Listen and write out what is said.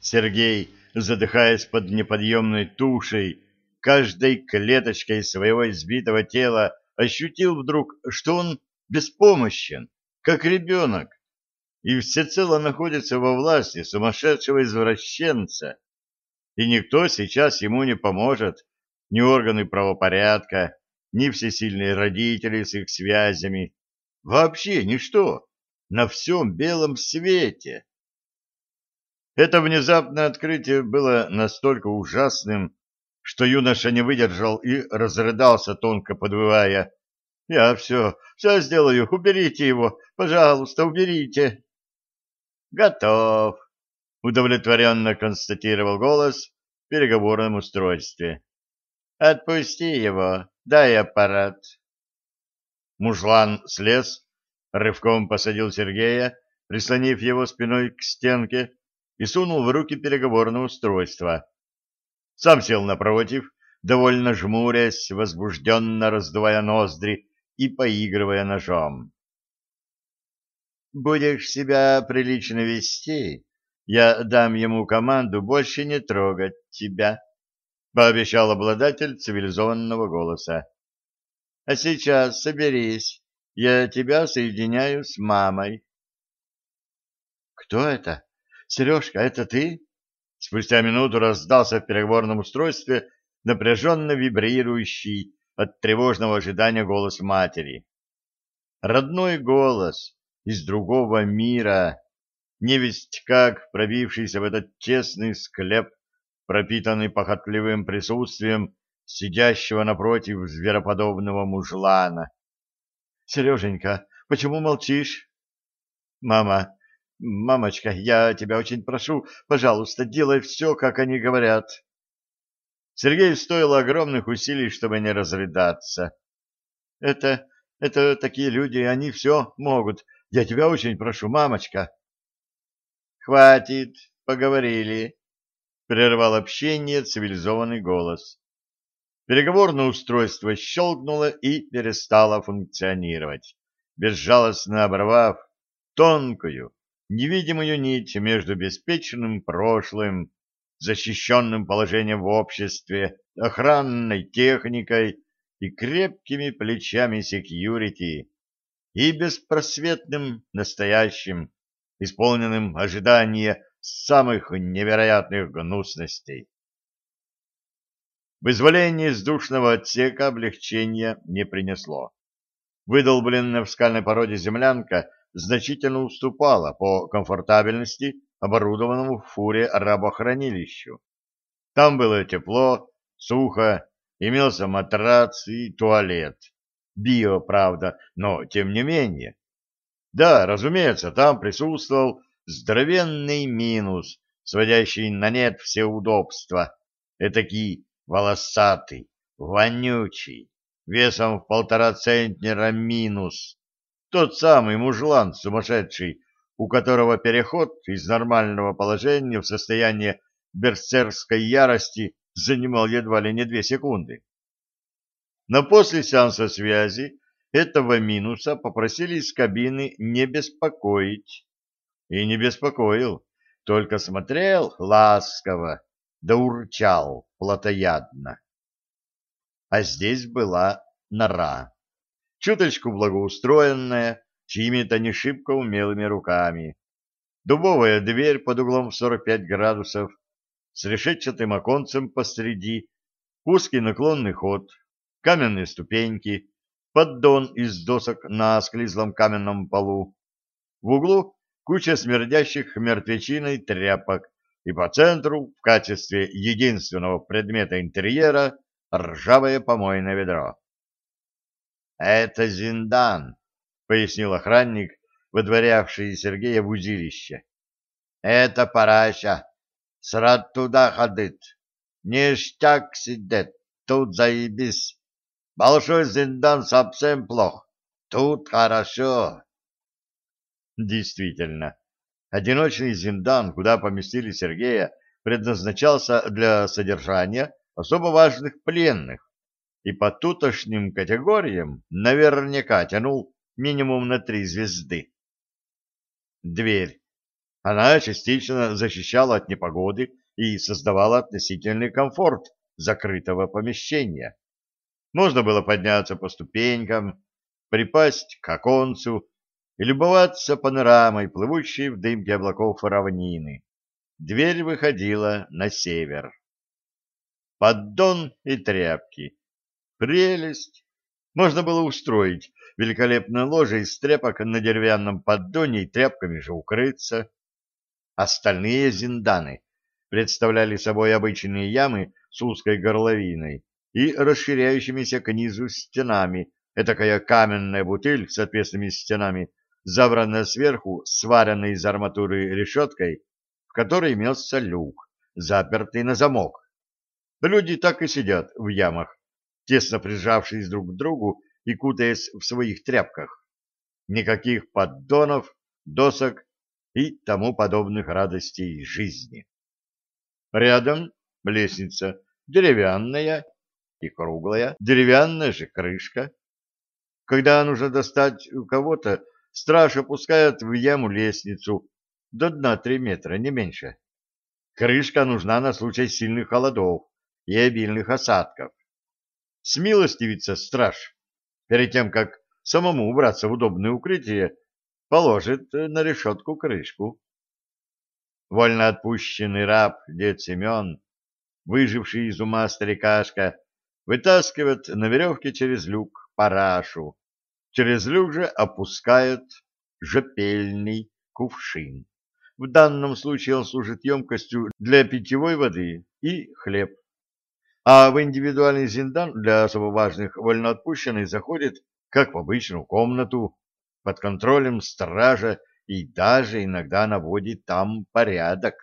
Сергей, задыхаясь под неподъемной тушей, каждой клеточкой своего избитого тела ощутил вдруг, что он беспомощен, как ребенок, и всецело находится во власти сумасшедшего извращенца, и никто сейчас ему не поможет, ни органы правопорядка, ни всесильные родители с их связями, вообще ничто на всем белом свете. Это внезапное открытие было настолько ужасным, что юноша не выдержал и разрыдался, тонко подвывая. «Я все, все сделаю, уберите его, пожалуйста, уберите!» «Готов!» — удовлетворенно констатировал голос в переговорном устройстве. «Отпусти его, дай аппарат». Мужлан слез, рывком посадил Сергея, прислонив его спиной к стенке, и сунул в руки переговорное устройство. Сам сел напротив, довольно жмурясь, возбужденно раздувая ноздри и поигрывая ножом. «Будешь себя прилично вести, я дам ему команду больше не трогать тебя», — пообещал обладатель цивилизованного голоса. «А сейчас соберись, я тебя соединяю с мамой». «Кто это? Сережка, это ты?» Спустя минуту раздался в переговорном устройстве напряженно вибрирующий от тревожного ожидания голос матери. Родной голос из другого мира, невесть как пробившийся в этот честный склеп, пропитанный похотливым присутствием сидящего напротив звероподобного мужлана. — Сереженька, почему молчишь? — Мама, мамочка, я тебя очень прошу, пожалуйста, делай все, как они говорят. Сергею стоило огромных усилий, чтобы не разрыдаться. Это, это такие люди, они все могут. Я тебя очень прошу, мамочка. Хватит, поговорили, прервал общение цивилизованный голос. Переговорное устройство щелкнуло и перестало функционировать, безжалостно оборвав тонкую, невидимую нить между беспечным прошлым защищенным положением в обществе, охранной техникой и крепкими плечами секьюрити, и беспросветным настоящим, исполненным ожидания самых невероятных гнусностей. Вызволение из душного отсека облегчения не принесло. Выдолбленная в скальной породе землянка значительно уступала по комфортабельности оборудованному в фуре рабохранилищу. Там было тепло, сухо, имелся матрац и туалет. Био, правда, но тем не менее. Да, разумеется, там присутствовал здоровенный минус, сводящий на нет все удобства. Этакий волосатый, вонючий, весом в полтора центнера минус. Тот самый мужлан сумасшедший, у которого переход из нормального положения в состояние берсерской ярости занимал едва ли не две секунды. Но после сеанса связи этого минуса попросили из кабины не беспокоить. И не беспокоил, только смотрел ласково, да урчал плотоядно. А здесь была нора, чуточку благоустроенная, чьими-то не шибко умелыми руками. Дубовая дверь под углом в 45 градусов, с решетчатым оконцем посреди, узкий наклонный ход, каменные ступеньки, поддон из досок на склизлом каменном полу. В углу куча смердящих мертвечиной тряпок, и по центру, в качестве единственного предмета интерьера, ржавое помойное ведро. «Это Зиндан», пояснил охранник, выдворявший Сергея в узилище. — Это параша. Срад туда ходит. Ништяк сидит. Тут заебись. Большой зиндан совсем плох. Тут хорошо. Действительно, одиночный зиндан, куда поместили Сергея, предназначался для содержания особо важных пленных и по тутошним категориям наверняка тянул минимум на три звезды. Дверь. Она частично защищала от непогоды и создавала относительный комфорт закрытого помещения. Можно было подняться по ступенькам, припасть к оконцу и любоваться панорамой, плывущей в дымке облаков равнины. Дверь выходила на север. Поддон и тряпки. Прелесть! Можно было устроить великолепное ложе из тряпок на деревянном поддоне и тряпками же укрыться. Остальные зинданы представляли собой обычные ямы с узкой горловиной и расширяющимися к низу стенами, этакая каменная бутыль с отвесными стенами, забранная сверху сваренной из арматуры решеткой, в которой имелся люк, запертый на замок. Люди так и сидят в ямах, тесно прижавшись друг к другу и кутаясь в своих тряпках. Никаких поддонов, досок и тому подобных радостей жизни. Рядом лестница деревянная и круглая, деревянная же крышка. Когда нужно достать у кого-то, страж опускает в яму лестницу до дна три метра, не меньше. Крышка нужна на случай сильных холодов и обильных осадков. Смилостивится страж, перед тем, как самому убраться в удобное укрытие, положит на решетку крышку. Вольно отпущенный раб дед Семен, выживший из ума старикашка, вытаскивает на веревке через люк парашу, через люк же опускает жопельный кувшин. В данном случае он служит емкостью для питьевой воды и хлеб. А в индивидуальный зиндан для особо важных вольноотпущенных заходит, как в обычную комнату, под контролем стража и даже иногда наводит там порядок.